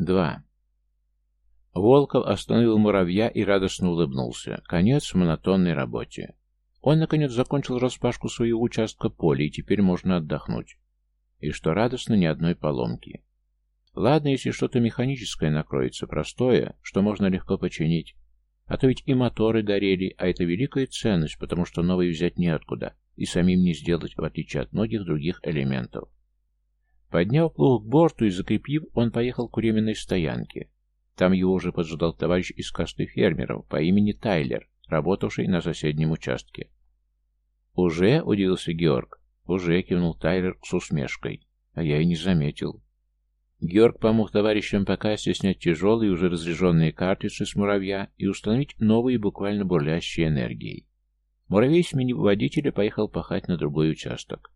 Два. Волков остановил муравья и радостно улыбнулся. Конец монотонной работе. Он, наконец, закончил распашку своего участка поля, и теперь можно отдохнуть. И что радостно, ни одной поломки. Ладно, если что-то механическое накроется, простое, что можно легко починить. А то ведь и моторы горели, а это великая ценность, потому что новые взять неоткуда, и самим не сделать, в отличие от многих других элементов. Подняв плуг к борту и закрепив, он поехал к временной стоянке. Там его уже поджидал товарищ из касты фермеров по имени Тайлер, работавший на соседнем участке. «Уже?» — удивился Георг. «Уже», — кивнул Тайлер с усмешкой. «А я и не заметил». Георг помог товарищам по кассе снять тяжелые, уже разряженные картриджи с муравья и установить новые, буквально бурлящие энергией. Муравей, сменив водителя, поехал пахать на другой участок.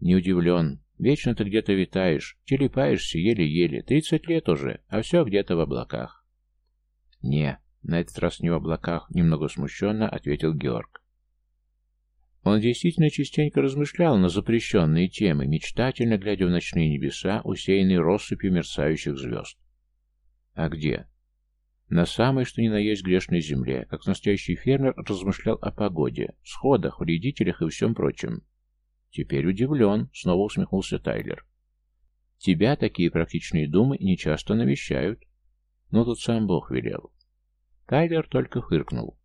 Не удивлен. Вечно ты где-то витаешь, телепаешься еле-еле. Тридцать лет уже, а все где-то в облаках. Не, на этот раз не в облаках, немного смущенно ответил Георг. Он действительно частенько размышлял на запрещенные темы, мечтательно глядя в ночные небеса, усеянные россыпью мерцающих звезд. А где? На самой, что ни на есть грешной земле, как настоящий фермер размышлял о погоде, сходах, вредителях и всем прочем. Теперь удивлен, снова усмехнулся Тайлер. Тебя такие практичные думы нечасто навещают. Но тут сам Бог велел. Тайлер только фыркнул.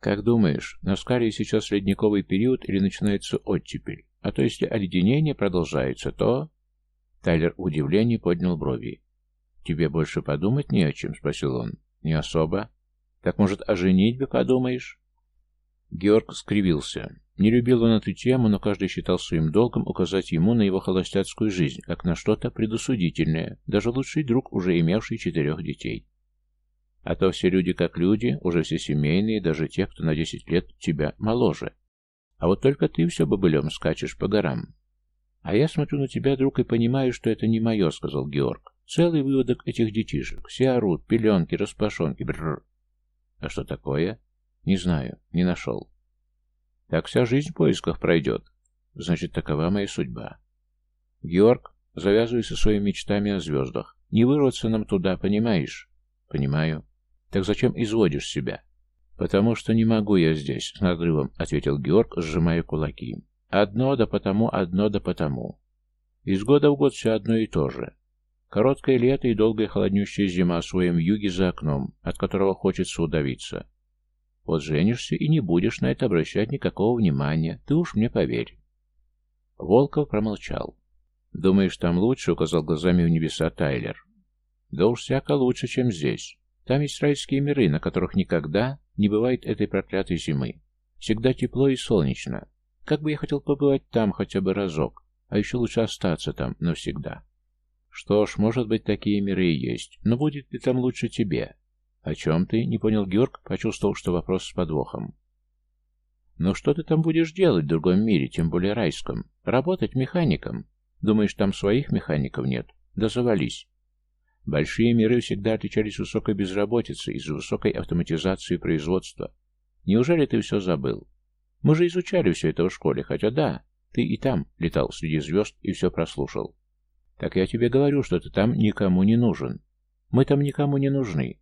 Как думаешь, на скале сейчас ледниковый период или начинается оттепель? А то если оледенение продолжается, то... Тайлер в удивлении поднял брови. «Тебе больше подумать не о чем?» — спросил он. «Не особо. Так, может, о женитьбе подумаешь?» Георг скривился. Не любил он эту тему, но каждый считал своим долгом указать ему на его холостяцкую жизнь, как на что-то предосудительное, даже лучший друг, уже имевший четырех детей. А то все люди как люди, уже все семейные, даже те, кто на десять лет тебя моложе. А вот только ты все бобылем скачешь по горам. А я смотрю на тебя, друг, и понимаю, что это не мое, сказал Георг. Целый выводок этих детишек. Все орут, пеленки, распашонки, бррр. А что такое? Не знаю, не нашел. Так вся жизнь в поисках пройдет. Значит, такова моя судьба. Георг, завязывай со своими мечтами о звездах. Не вырваться нам туда, понимаешь? Понимаю. Так зачем изводишь себя? Потому что не могу я здесь, с надрывом, ответил Георг, сжимая кулаки. Одно да потому, одно да потому. Из года в год все одно и то же. Короткое лето и долгая холоднющая зима в своем юге за окном, от которого хочется удавиться. Вот женишься и не будешь на это обращать никакого внимания, ты уж мне поверь. Волков промолчал. «Думаешь, там лучше?» — указал глазами в небеса Тайлер. «Да уж всяко лучше, чем здесь. Там есть райские миры, на которых никогда не бывает этой проклятой зимы. Всегда тепло и солнечно. Как бы я хотел побывать там хотя бы разок, а еще лучше остаться там навсегда. Что ж, может быть, такие миры и есть, но будет ли там лучше тебе? «О чем ты?» — не понял Георг, почувствовал, что вопрос с подвохом. «Ну что ты там будешь делать в другом мире, тем более райском? Работать механиком? Думаешь, там своих механиков нет? Да завались!» Большие миры всегда отличались высокой безработицей из-за высокой автоматизации производства. Неужели ты все забыл? Мы же изучали все это в школе, хотя да, ты и там летал среди звезд и все прослушал. Так я тебе говорю, что ты там никому не нужен. Мы там никому не нужны.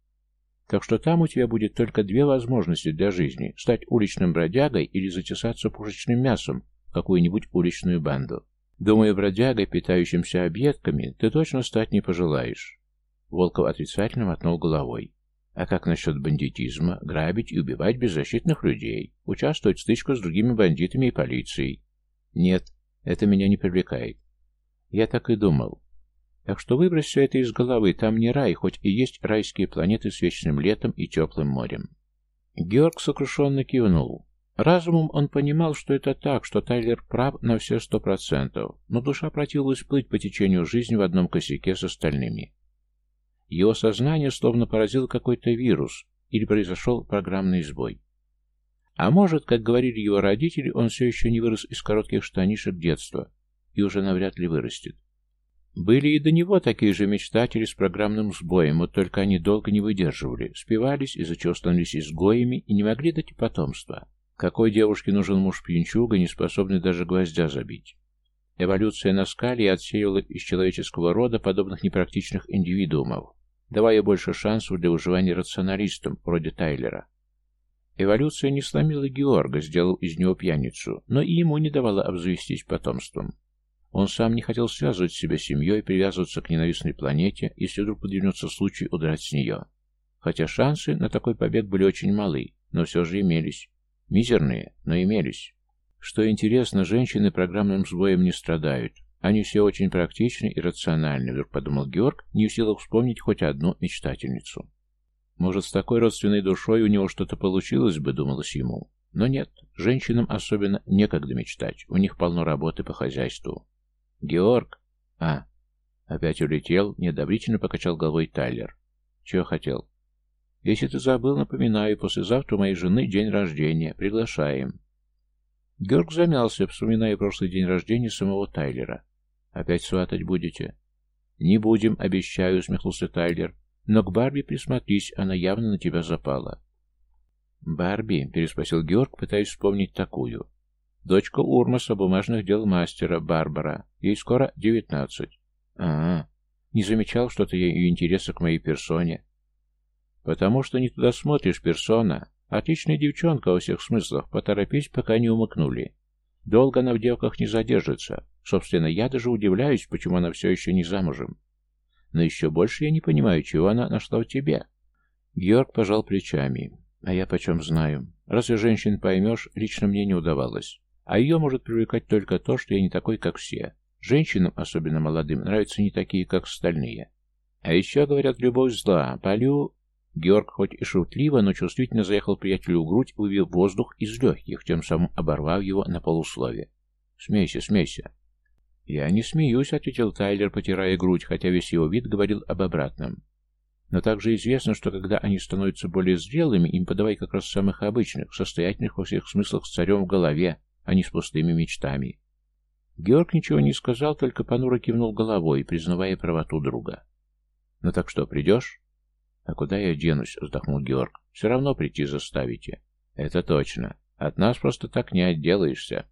Так что там у тебя будет только две возможности для жизни – стать уличным бродягой или затесаться пушечным мясом в какую-нибудь уличную банду. Думаю, бродягой, питающимся объедками, ты точно стать не пожелаешь. Волков отрицательно мотнул головой. А как насчет бандитизма? Грабить и убивать беззащитных людей? Участвовать в стычках с другими бандитами и полицией? Нет, это меня не привлекает. Я так и думал. Так что выбрось все это из головы, там не рай, хоть и есть райские планеты с вечным летом и теплым морем. Георг сокрушенно кивнул. Разумом он понимал, что это так, что Тайлер прав на все сто процентов, но душа противилась плыть по течению жизни в одном косяке с остальными. Его сознание словно поразил какой-то вирус или произошел программный сбой. А может, как говорили его родители, он все еще не вырос из коротких штанишек детства и уже навряд ли вырастет. Были и до него такие же мечтатели с программным сбоем, вот только они долго не выдерживали, спивались из-за чего становились изгоями и не могли дать потомства. Какой девушке нужен муж-пьянчуга, не способный даже гвоздя забить? Эволюция на скале отсеивала из человеческого рода подобных непрактичных индивидуумов, давая больше шансов для выживания рационалистам, вроде Тайлера. Эволюция не сломила Георга, сделав из него пьяницу, но и ему не давала обзавестись потомством. Он сам не хотел связывать себя с семьей, привязываться к ненавистной планете, если вдруг подвернется случай удрать с нее. Хотя шансы на такой побег были очень малы, но все же имелись. Мизерные, но имелись. Что интересно, женщины программным сбоем не страдают. Они все очень практичны и рациональны, вдруг подумал Георг, не в силах вспомнить хоть одну мечтательницу. Может, с такой родственной душой у него что-то получилось бы, думалось ему. Но нет, женщинам особенно некогда мечтать, у них полно работы по хозяйству. Георг? А, опять улетел, неодобрительно покачал головой Тайлер. Чего хотел? Если ты забыл, напоминаю, послезавтра у моей жены день рождения. Приглашаем. Георг замялся, вспоминая прошлый день рождения самого Тайлера. «Опять сватать будете?» «Не будем, обещаю», — усмехнулся Тайлер. «Но к Барби присмотрись, она явно на тебя запала». «Барби?» — переспросил Георг, пытаясь вспомнить такую. «Дочка Урмаса, бумажных дел мастера, Барбара. Ей скоро девятнадцать». «А, не замечал что-то ее интереса к моей персоне». «Потому что не туда смотришь, персона. Отличная девчонка во всех смыслах, поторопись, пока не умыкнули. Долго она в девках не задержится. Собственно, я даже удивляюсь, почему она все еще не замужем. Но еще больше я не понимаю, чего она нашла в тебе. Георг пожал плечами. А я почем знаю. Разве женщин поймешь, лично мне не удавалось. А ее может привлекать только то, что я не такой, как все. Женщинам, особенно молодым, нравятся не такие, как остальные. А еще, говорят, любовь зла. Полю Георг хоть и шутливо, но чувствительно заехал приятелю в грудь, увел воздух из легких, тем самым оборвав его на полуслове. «Смейся, смейся». «Я не смеюсь», — ответил Тайлер, потирая грудь, хотя весь его вид говорил об обратном. Но также известно, что когда они становятся более зрелыми, им подавай как раз самых обычных, состоятельных во всех смыслах с царем в голове, а не с пустыми мечтами. Георг ничего не сказал, только понуро кивнул головой, признавая правоту друга. «Ну так что, придешь?» «А куда я денусь?» — вздохнул Георг. «Все равно прийти заставите». «Это точно. От нас просто так не отделаешься».